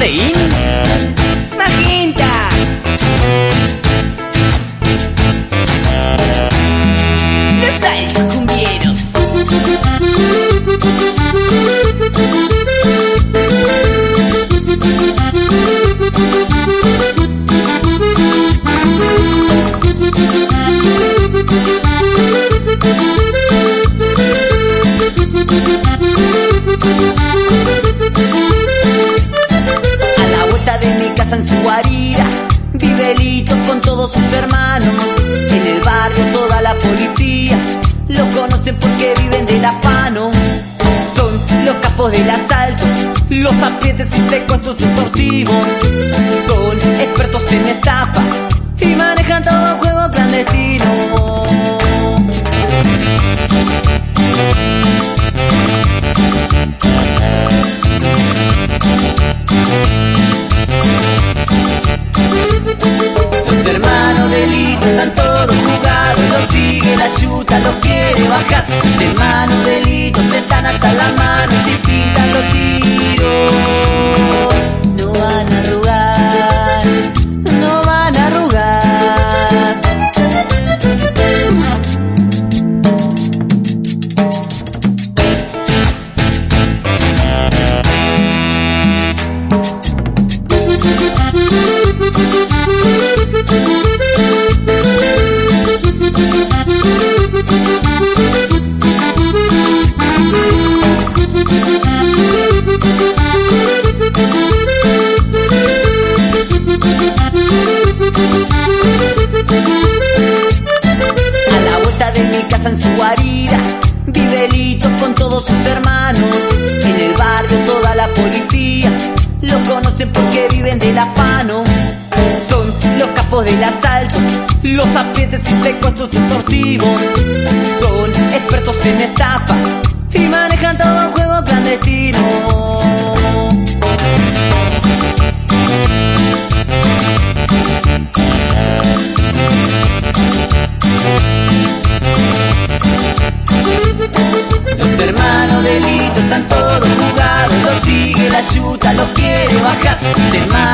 Caneim sus hermanos. En el barrio toda la policía Lo conocen porque viven del afano Son los capos del asalto Los aprietes y secuestros extorsivos yuta, los quiere bajar. Vive Lito con todos sus hermanos. En el barrio toda la policía Lo conocen porque viven del afano. Son los capos del asalto Los aprietes y secuestros extorsivos Son expertos en estafas Y manejan todo los quiere bajar. Los hermanos